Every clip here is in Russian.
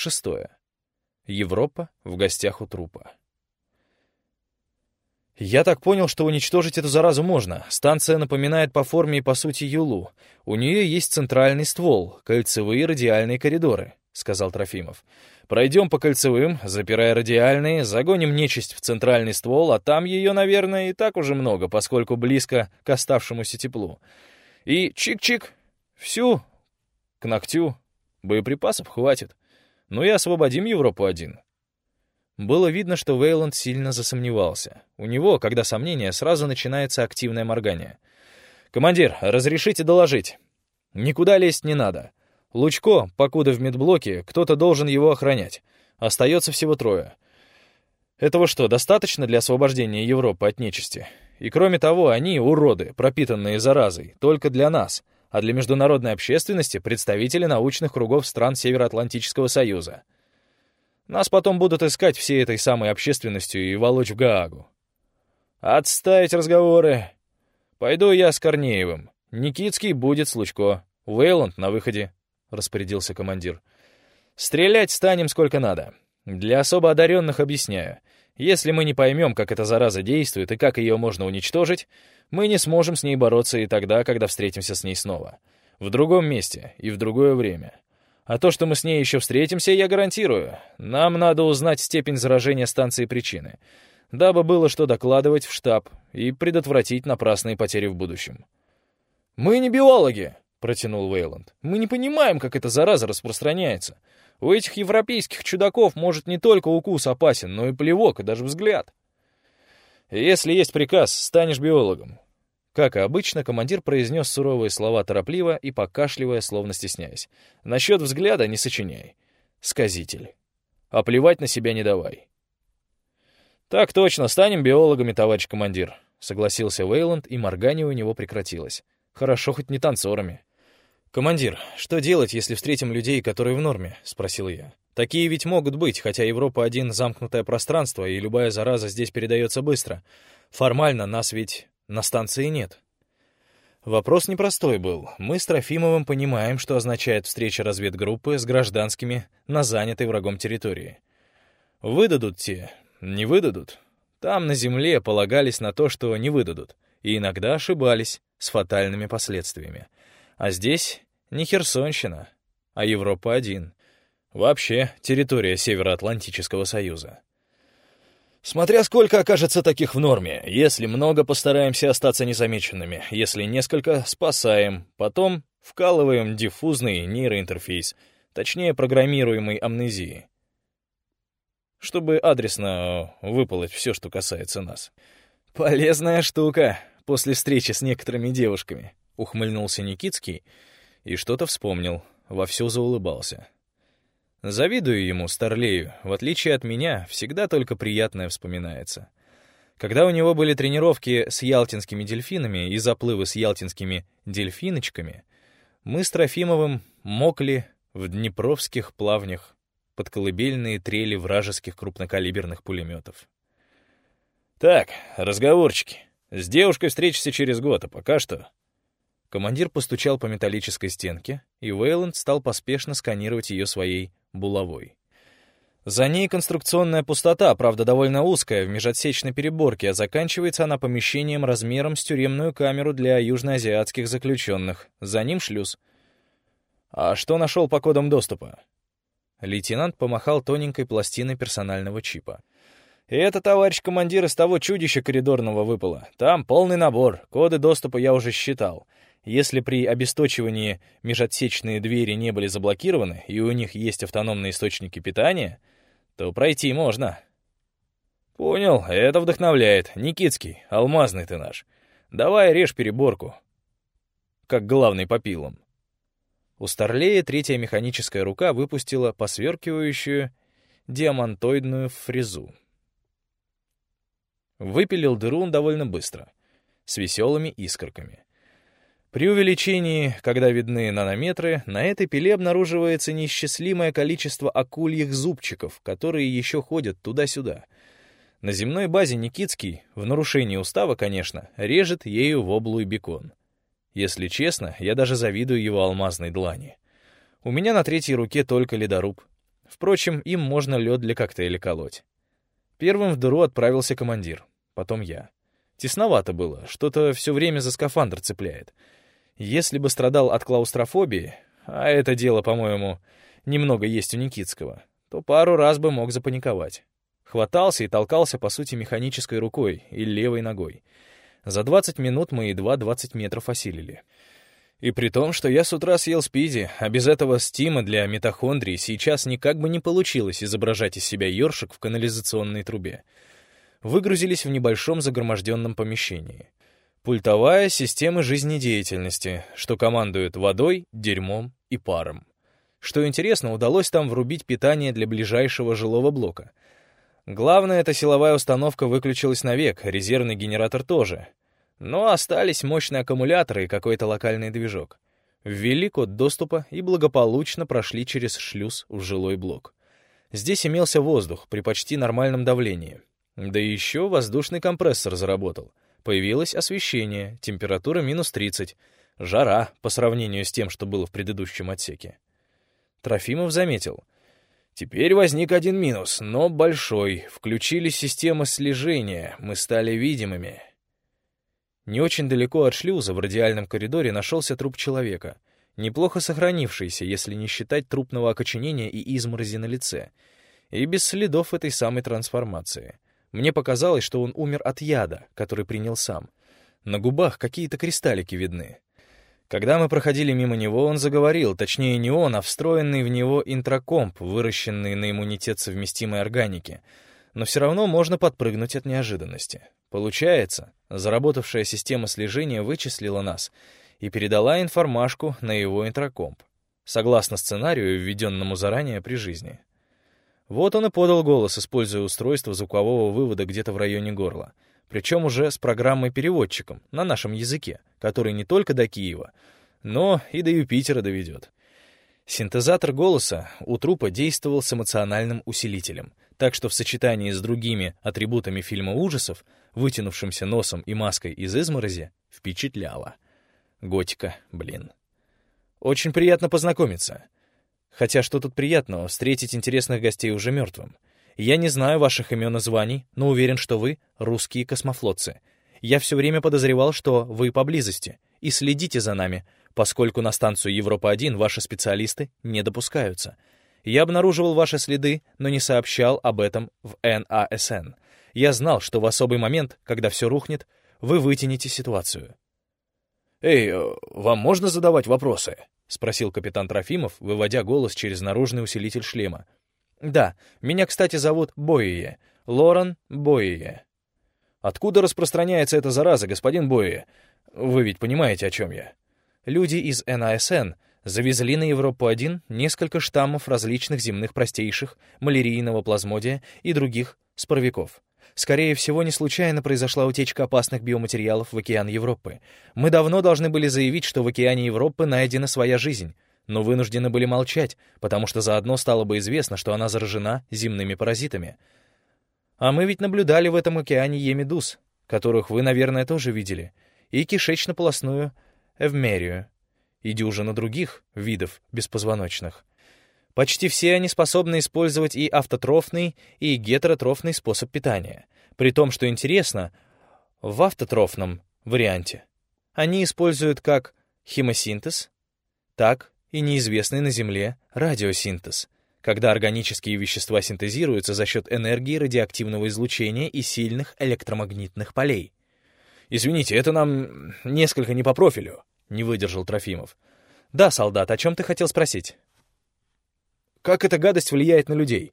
Шестое. Европа в гостях у трупа. Я так понял, что уничтожить эту заразу можно. Станция напоминает по форме и по сути Юлу. У нее есть центральный ствол, кольцевые радиальные коридоры, сказал Трофимов. Пройдем по кольцевым, запирая радиальные, загоним нечисть в центральный ствол, а там ее, наверное, и так уже много, поскольку близко к оставшемуся теплу. И чик-чик, всю, к ногтю. Боеприпасов хватит. Ну и освободим Европу один. Было видно, что Вейланд сильно засомневался. У него, когда сомнение, сразу начинается активное моргание. «Командир, разрешите доложить?» «Никуда лезть не надо. Лучко, покуда в медблоке, кто-то должен его охранять. Остается всего трое. Этого что, достаточно для освобождения Европы от нечисти? И кроме того, они, уроды, пропитанные заразой, только для нас, а для международной общественности — представители научных кругов стран Североатлантического Союза». Нас потом будут искать всей этой самой общественностью и волочь в Гаагу. Отставить разговоры. Пойду я с Корнеевым. Никитский будет с Лучко. Вейланд на выходе, — распорядился командир. Стрелять станем сколько надо. Для особо одаренных объясняю. Если мы не поймем, как эта зараза действует и как ее можно уничтожить, мы не сможем с ней бороться и тогда, когда встретимся с ней снова. В другом месте и в другое время. А то, что мы с ней еще встретимся, я гарантирую. Нам надо узнать степень заражения станции причины, дабы было что докладывать в штаб и предотвратить напрасные потери в будущем. «Мы не биологи», — протянул Вейланд. «Мы не понимаем, как эта зараза распространяется. У этих европейских чудаков может не только укус опасен, но и плевок, и даже взгляд. Если есть приказ, станешь биологом. Как и обычно, командир произнес суровые слова торопливо и покашливая, словно стесняясь. «Насчет взгляда не сочиняй. Сказитель. А плевать на себя не давай». «Так точно, станем биологами, товарищ командир», — согласился Вейланд, и моргание у него прекратилось. «Хорошо, хоть не танцорами». «Командир, что делать, если встретим людей, которые в норме?» — спросил я. «Такие ведь могут быть, хотя Европа — один замкнутое пространство, и любая зараза здесь передается быстро. Формально нас ведь на станции нет. Вопрос непростой был. Мы с Трофимовым понимаем, что означает встреча разведгруппы с гражданскими на занятой врагом территории. Выдадут те, не выдадут. Там, на земле, полагались на то, что не выдадут, и иногда ошибались с фатальными последствиями. А здесь не Херсонщина, а Европа-1. Вообще территория Североатлантического Союза. Смотря сколько окажется таких в норме. Если много, постараемся остаться незамеченными. Если несколько, спасаем. Потом вкалываем диффузный нейроинтерфейс, точнее, программируемой амнезии. Чтобы адресно выполоть все, что касается нас. «Полезная штука после встречи с некоторыми девушками», — ухмыльнулся Никитский и что-то вспомнил, вовсю заулыбался. Завидую ему, Старлею. В отличие от меня, всегда только приятное вспоминается. Когда у него были тренировки с ялтинскими дельфинами и заплывы с ялтинскими дельфиночками, мы с Трофимовым мокли в днепровских плавнях под колыбельные трели вражеских крупнокалиберных пулеметов. «Так, разговорчики. С девушкой встретишься через год, а пока что Командир постучал по металлической стенке, и Вейланд стал поспешно сканировать ее своей булавой. За ней конструкционная пустота, правда, довольно узкая, в межотсечной переборке, а заканчивается она помещением размером с тюремную камеру для южноазиатских заключенных. За ним шлюз. «А что нашел по кодам доступа?» Лейтенант помахал тоненькой пластиной персонального чипа. И это, товарищ командир, из того чудища коридорного выпало. Там полный набор, коды доступа я уже считал. Если при обесточивании межотсечные двери не были заблокированы, и у них есть автономные источники питания, то пройти можно. Понял, это вдохновляет. Никитский, алмазный ты наш. Давай режь переборку. Как главный по пилам. У Старлея третья механическая рука выпустила посверкивающую диамантоидную фрезу. Выпилил дыру он довольно быстро, с веселыми искорками. При увеличении, когда видны нанометры, на этой пиле обнаруживается неисчислимое количество акульих зубчиков, которые еще ходят туда-сюда. На земной базе Никитский, в нарушении устава, конечно, режет ею воблу и бекон. Если честно, я даже завидую его алмазной длани. У меня на третьей руке только ледоруб. Впрочем, им можно лед для коктейля колоть. Первым в дыру отправился командир, потом я. Тесновато было, что-то все время за скафандр цепляет. Если бы страдал от клаустрофобии, а это дело, по-моему, немного есть у Никитского, то пару раз бы мог запаниковать. Хватался и толкался, по сути, механической рукой и левой ногой. За 20 минут мы едва 20 метров осилили. И при том, что я с утра съел спиди, а без этого стима для митохондрии сейчас никак бы не получилось изображать из себя ёршик в канализационной трубе. Выгрузились в небольшом загроможденном помещении. Пультовая система жизнедеятельности, что командует водой, дерьмом и паром. Что интересно, удалось там врубить питание для ближайшего жилого блока. Главное, эта силовая установка выключилась навек, резервный генератор тоже. Но остались мощные аккумуляторы и какой-то локальный движок. Ввели код доступа и благополучно прошли через шлюз в жилой блок. Здесь имелся воздух при почти нормальном давлении. Да еще воздушный компрессор заработал. Появилось освещение, температура минус 30. Жара по сравнению с тем, что было в предыдущем отсеке. Трофимов заметил. Теперь возник один минус, но большой. Включили системы слежения, мы стали видимыми. Не очень далеко от шлюза в радиальном коридоре нашелся труп человека, неплохо сохранившийся, если не считать трупного окоченения и изморози на лице, и без следов этой самой трансформации. Мне показалось, что он умер от яда, который принял сам. На губах какие-то кристаллики видны. Когда мы проходили мимо него, он заговорил, точнее не он, а встроенный в него интракомп, выращенный на иммунитет совместимой органики. Но все равно можно подпрыгнуть от неожиданности. Получается, заработавшая система слежения вычислила нас и передала информашку на его интракомп, согласно сценарию, введенному заранее при жизни. Вот он и подал голос, используя устройство звукового вывода где-то в районе горла, причем уже с программой-переводчиком на нашем языке, который не только до Киева, но и до Юпитера доведет. Синтезатор голоса у трупа действовал с эмоциональным усилителем, так что в сочетании с другими атрибутами фильма ужасов, вытянувшимся носом и маской из изморози, впечатляло. Готика, блин. Очень приятно познакомиться. Хотя что тут приятного, встретить интересных гостей уже мертвым. Я не знаю ваших имен и званий, но уверен, что вы — русские космофлотцы. Я все время подозревал, что вы поблизости, и следите за нами, поскольку на станцию Европа-1 ваши специалисты не допускаются. Я обнаруживал ваши следы, но не сообщал об этом в НАСН. Я знал, что в особый момент, когда все рухнет, вы вытянете ситуацию. «Эй, вам можно задавать вопросы?» — спросил капитан Трофимов, выводя голос через наружный усилитель шлема. «Да, меня, кстати, зовут Боие, Лорен Боие». «Откуда распространяется эта зараза, господин Боие? Вы ведь понимаете, о чем я?» Люди из НАСН завезли на Европу-1 несколько штаммов различных земных простейших, малярийного плазмодия и других споровиков. Скорее всего, не случайно произошла утечка опасных биоматериалов в океан Европы. Мы давно должны были заявить, что в океане Европы найдена своя жизнь, но вынуждены были молчать, потому что заодно стало бы известно, что она заражена земными паразитами. А мы ведь наблюдали в этом океане емедуз, которых вы, наверное, тоже видели, и кишечно-полосную эвмерию и дюжину других видов беспозвоночных. Почти все они способны использовать и автотрофный, и гетеротрофный способ питания. При том, что интересно, в автотрофном варианте они используют как хемосинтез, так и неизвестный на Земле радиосинтез, когда органические вещества синтезируются за счет энергии радиоактивного излучения и сильных электромагнитных полей. «Извините, это нам несколько не по профилю», — не выдержал Трофимов. «Да, солдат, о чем ты хотел спросить?» «Как эта гадость влияет на людей?»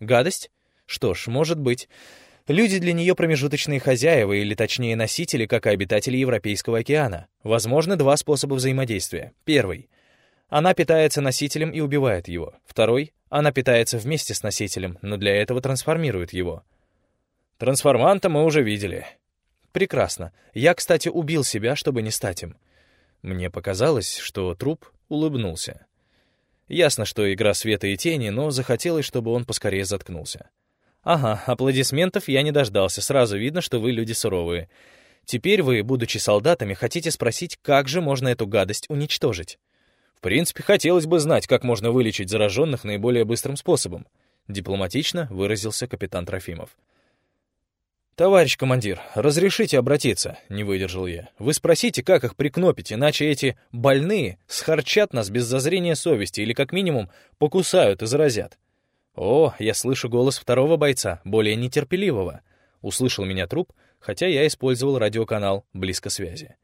«Гадость? Что ж, может быть. Люди для нее промежуточные хозяева, или точнее носители, как и обитатели Европейского океана. Возможно, два способа взаимодействия. Первый. Она питается носителем и убивает его. Второй. Она питается вместе с носителем, но для этого трансформирует его. Трансформанта мы уже видели. Прекрасно. Я, кстати, убил себя, чтобы не стать им. Мне показалось, что труп улыбнулся. Ясно, что игра света и тени, но захотелось, чтобы он поскорее заткнулся. Ага, аплодисментов я не дождался, сразу видно, что вы люди суровые. Теперь вы, будучи солдатами, хотите спросить, как же можно эту гадость уничтожить? принципе, хотелось бы знать, как можно вылечить зараженных наиболее быстрым способом», дипломатично выразился капитан Трофимов. «Товарищ командир, разрешите обратиться?» — не выдержал я. «Вы спросите, как их прикнопить, иначе эти больные схарчат нас без зазрения совести или, как минимум, покусают и заразят». «О, я слышу голос второго бойца, более нетерпеливого». Услышал меня труп, хотя я использовал радиоканал близко связи.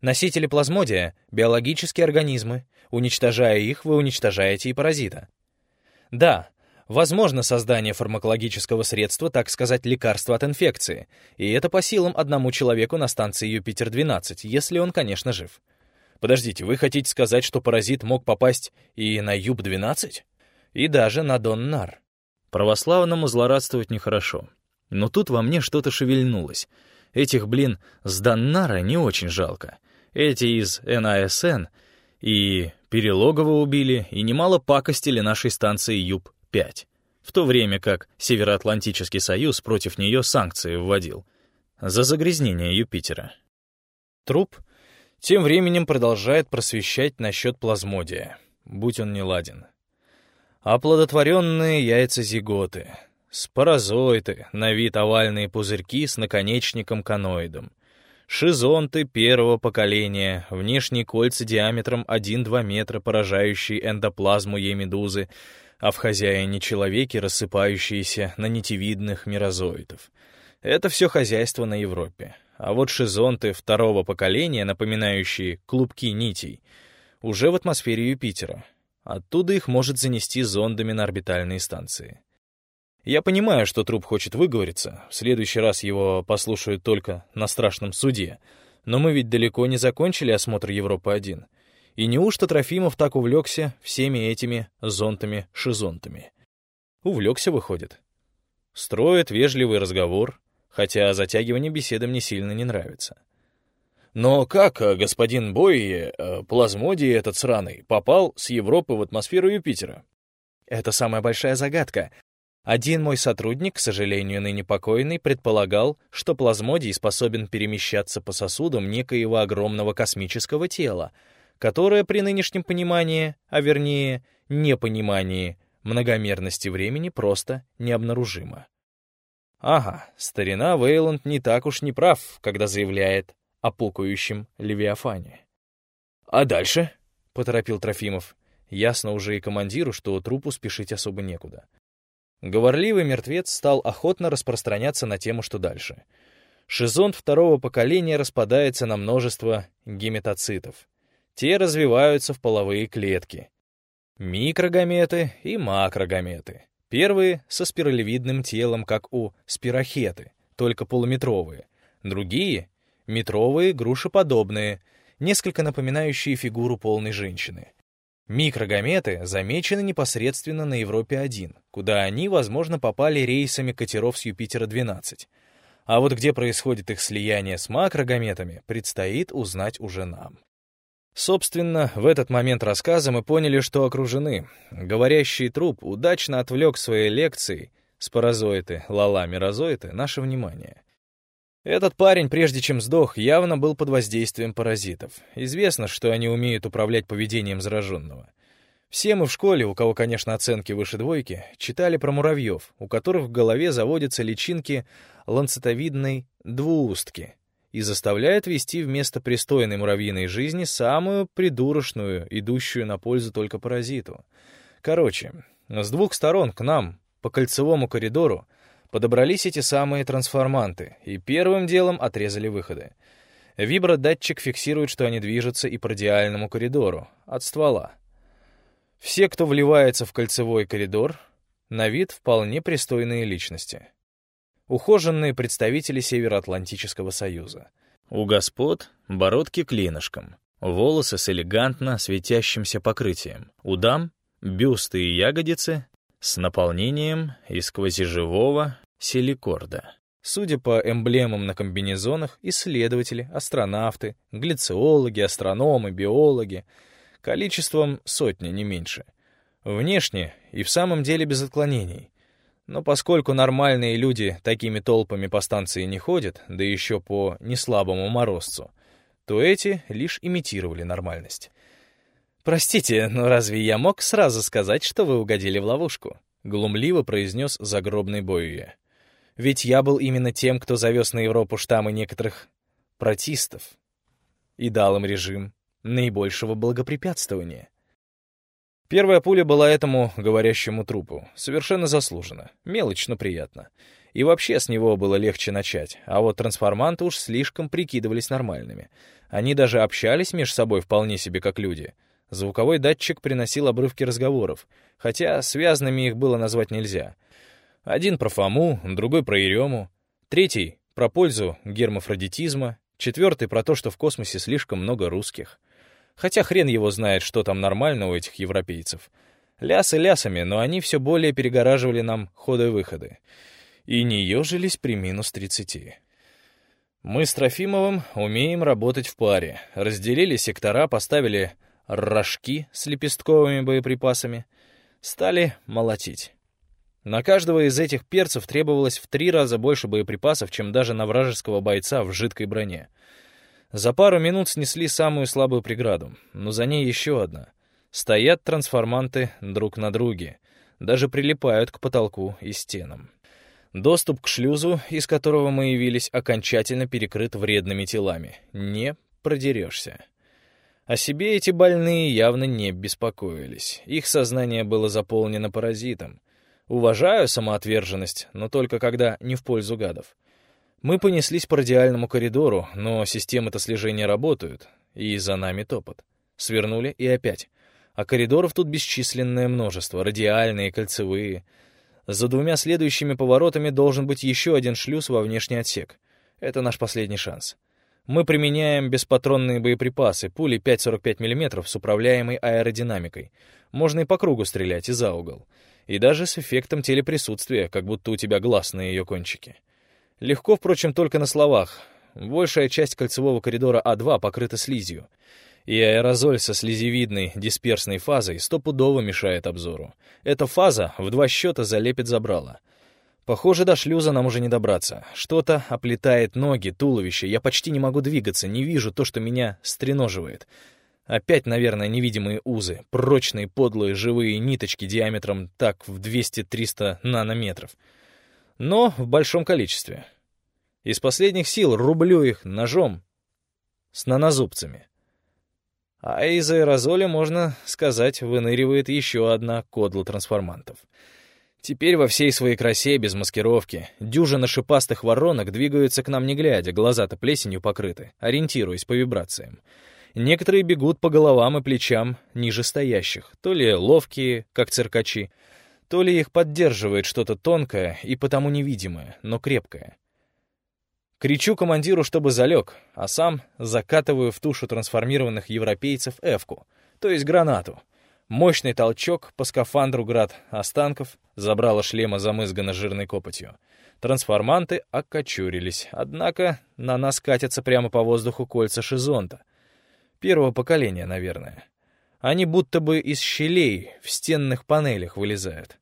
Носители плазмодия — биологические организмы. Уничтожая их, вы уничтожаете и паразита. Да, Возможно создание фармакологического средства, так сказать, лекарства от инфекции, и это по силам одному человеку на станции Юпитер-12, если он, конечно, жив. Подождите, вы хотите сказать, что паразит мог попасть и на Юп-12? И даже на Доннар? Православному злорадствовать нехорошо. Но тут во мне что-то шевельнулось. Этих, блин, с Доннара не очень жалко. Эти из НАСН и Перелогова убили, и немало пакостили нашей станции Юп 5, в то время как Североатлантический союз против нее санкции вводил за загрязнение Юпитера. Труп тем временем продолжает просвещать насчет плазмодия, будь он не ладен. Оплодотворенные яйца-зиготы, спорозоиты, на вид овальные пузырьки с наконечником-коноидом, шизонты первого поколения, внешние кольца диаметром 1-2 метра, поражающие эндоплазму ей-медузы, а в хозяине-человеке рассыпающиеся на нитевидных мирозоидов. Это все хозяйство на Европе. А вот шизонты второго поколения, напоминающие клубки нитей, уже в атмосфере Юпитера. Оттуда их может занести зондами на орбитальные станции. Я понимаю, что труп хочет выговориться, в следующий раз его послушают только на страшном суде, но мы ведь далеко не закончили осмотр Европы-1. И неужто Трофимов так увлекся всеми этими зонтами-шизонтами? Увлекся, выходит. Строит вежливый разговор, хотя затягивание беседы мне сильно не нравится. Но как э, господин Бойе, э, плазмодий этот сраный, попал с Европы в атмосферу Юпитера? Это самая большая загадка. Один мой сотрудник, к сожалению, ныне покойный, предполагал, что плазмодий способен перемещаться по сосудам некоего огромного космического тела — которое при нынешнем понимании, а вернее, непонимании многомерности времени просто необнаружимо. Ага, старина Вейланд не так уж не прав, когда заявляет о пукающем Левиафане. «А дальше?» — поторопил Трофимов. Ясно уже и командиру, что трупу спешить особо некуда. Говорливый мертвец стал охотно распространяться на тему, что дальше. Шизонт второго поколения распадается на множество геметоцитов, те развиваются в половые клетки. Микрогаметы и макрогаметы. Первые со спиралевидным телом, как у спирохеты, только полуметровые. Другие — метровые, грушеподобные, несколько напоминающие фигуру полной женщины. Микрогаметы замечены непосредственно на Европе-1, куда они, возможно, попали рейсами катеров с Юпитера-12. А вот где происходит их слияние с макрогаметами, предстоит узнать уже нам. Собственно, в этот момент рассказа мы поняли, что окружены. Говорящий труп удачно отвлек своей лекцией спорозоиты, лала-мирозоиты, наше внимание. Этот парень, прежде чем сдох, явно был под воздействием паразитов. Известно, что они умеют управлять поведением зараженного. Все мы в школе, у кого, конечно, оценки выше двойки, читали про муравьев, у которых в голове заводятся личинки ланцетовидной двуустки, и заставляет вести вместо пристойной муравьиной жизни самую придурочную, идущую на пользу только паразиту. Короче, с двух сторон к нам, по кольцевому коридору, подобрались эти самые трансформанты и первым делом отрезали выходы. Вибродатчик фиксирует, что они движутся и по радиальному коридору, от ствола. Все, кто вливается в кольцевой коридор, на вид вполне пристойные личности ухоженные представители Североатлантического союза. У господ бородки клинышком, волосы с элегантно светящимся покрытием. У дам бюсты и ягодицы с наполнением из квазиживого силикорда. Судя по эмблемам на комбинезонах, исследователи, астронавты, глициологи, астрономы, биологи, количеством сотни, не меньше. Внешне и в самом деле без отклонений. Но поскольку нормальные люди такими толпами по станции не ходят, да еще по неслабому морозцу, то эти лишь имитировали нормальность. «Простите, но разве я мог сразу сказать, что вы угодили в ловушку?» — глумливо произнес загробный Боюя. «Ведь я был именно тем, кто завез на Европу штаммы некоторых протистов и дал им режим наибольшего благопрепятствования. Первая пуля была этому говорящему трупу. Совершенно заслуженно. Мелочь, но приятно. И вообще с него было легче начать, а вот трансформанты уж слишком прикидывались нормальными. Они даже общались между собой вполне себе как люди — Звуковой датчик приносил обрывки разговоров, хотя связанными их было назвать нельзя. Один про Фому, другой про Ерему, третий — про пользу гермафродитизма, четвертый — про то, что в космосе слишком много русских. Хотя хрен его знает, что там нормально у этих европейцев. Лясы лясами, но они все более перегораживали нам ходы-выходы. И не ежились при минус тридцати. Мы с Трофимовым умеем работать в паре. Разделили сектора, поставили рожки с лепестковыми боеприпасами, стали молотить. На каждого из этих перцев требовалось в три раза больше боеприпасов, чем даже на вражеского бойца в жидкой броне. За пару минут снесли самую слабую преграду, но за ней еще одна. Стоят трансформанты друг на друге, даже прилипают к потолку и стенам. Доступ к шлюзу, из которого мы явились, окончательно перекрыт вредными телами. Не продерешься. О себе эти больные явно не беспокоились. Их сознание было заполнено паразитом. Уважаю самоотверженность, но только когда не в пользу гадов. Мы понеслись по радиальному коридору, но системы-то слежения работают, и за нами топот. Свернули и опять. А коридоров тут бесчисленное множество, радиальные, кольцевые. За двумя следующими поворотами должен быть еще один шлюз во внешний отсек. Это наш последний шанс. Мы применяем беспатронные боеприпасы, пули 5,45 мм с управляемой аэродинамикой. Можно и по кругу стрелять, и за угол. И даже с эффектом телеприсутствия, как будто у тебя глаз на ее кончике. Легко, впрочем, только на словах. Большая часть кольцевого коридора А2 покрыта слизью. И аэрозоль со слезевидной дисперсной фазой стопудово мешает обзору. Эта фаза в два счета залепит забрало — Похоже, до шлюза нам уже не добраться. Что-то оплетает ноги, туловище. Я почти не могу двигаться, не вижу то, что меня стреноживает. Опять, наверное, невидимые узы, прочные, подлые, живые ниточки диаметром так в 200-300 нанометров. Но в большом количестве. Из последних сил рублю их ножом с нанозубцами. А из аэрозоля, можно сказать, выныривает еще одна кодла трансформантов — Теперь во всей своей красе, без маскировки, дюжина шипастых воронок двигаются к нам не глядя, глаза-то плесенью покрыты, ориентируясь по вибрациям. Некоторые бегут по головам и плечам ниже стоящих, то ли ловкие, как циркачи, то ли их поддерживает что-то тонкое и потому невидимое, но крепкое. Кричу командиру, чтобы залег, а сам закатываю в тушу трансформированных европейцев эвку, то есть гранату — Мощный толчок по скафандру град останков забрало шлема замызгано жирной копотью. Трансформанты окочурились, однако на нас катятся прямо по воздуху кольца шизонта. Первого поколения, наверное. Они будто бы из щелей в стенных панелях вылезают.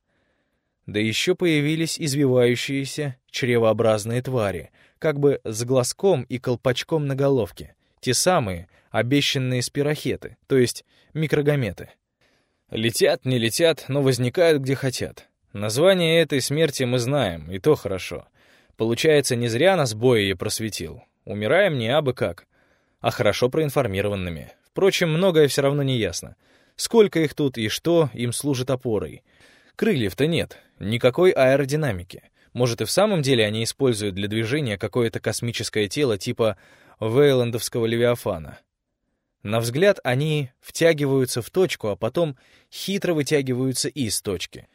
Да еще появились извивающиеся чревообразные твари, как бы с глазком и колпачком на головке. Те самые обещанные спирохеты, то есть микрогометы. Летят, не летят, но возникают где хотят. Название этой смерти мы знаем, и то хорошо. Получается, не зря нас Бои просветил. Умираем не абы как, а хорошо проинформированными. Впрочем, многое все равно не ясно. Сколько их тут и что им служит опорой? Крыльев-то нет, никакой аэродинамики. Может, и в самом деле они используют для движения какое-то космическое тело типа Вейландовского Левиафана. На взгляд они втягиваются в точку, а потом хитро вытягиваются из точки.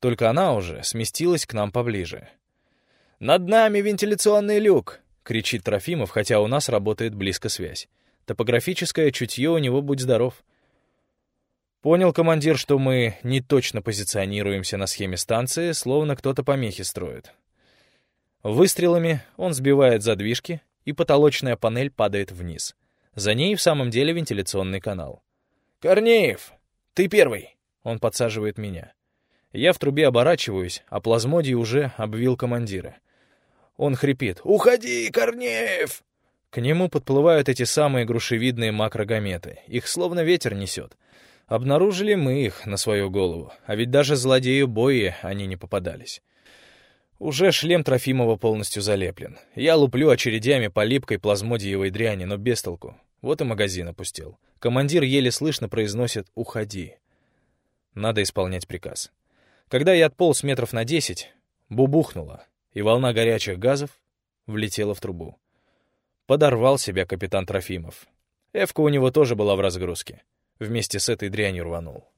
Только она уже сместилась к нам поближе. «Над нами вентиляционный люк!» — кричит Трофимов, хотя у нас работает близко связь. Топографическое чутье у него будь здоров. Понял командир, что мы не точно позиционируемся на схеме станции, словно кто-то помехи строит. Выстрелами он сбивает задвижки, и потолочная панель падает вниз — за ней в самом деле вентиляционный канал. «Корнеев, ты первый!» Он подсаживает меня. Я в трубе оборачиваюсь, а плазмодий уже обвил командира. Он хрипит. «Уходи, Корнеев!» К нему подплывают эти самые грушевидные макрогометы. Их словно ветер несет. Обнаружили мы их на свою голову, а ведь даже злодею бои они не попадались. Уже шлем Трофимова полностью залеплен. Я луплю очередями по липкой плазмодиевой дряни, но без толку. Вот и магазин опустил. Командир еле слышно произносит «Уходи». Надо исполнять приказ. Когда я отполз метров на десять, бубухнуло, и волна горячих газов влетела в трубу. Подорвал себя капитан Трофимов. Эвка у него тоже была в разгрузке. Вместе с этой дрянью рванул.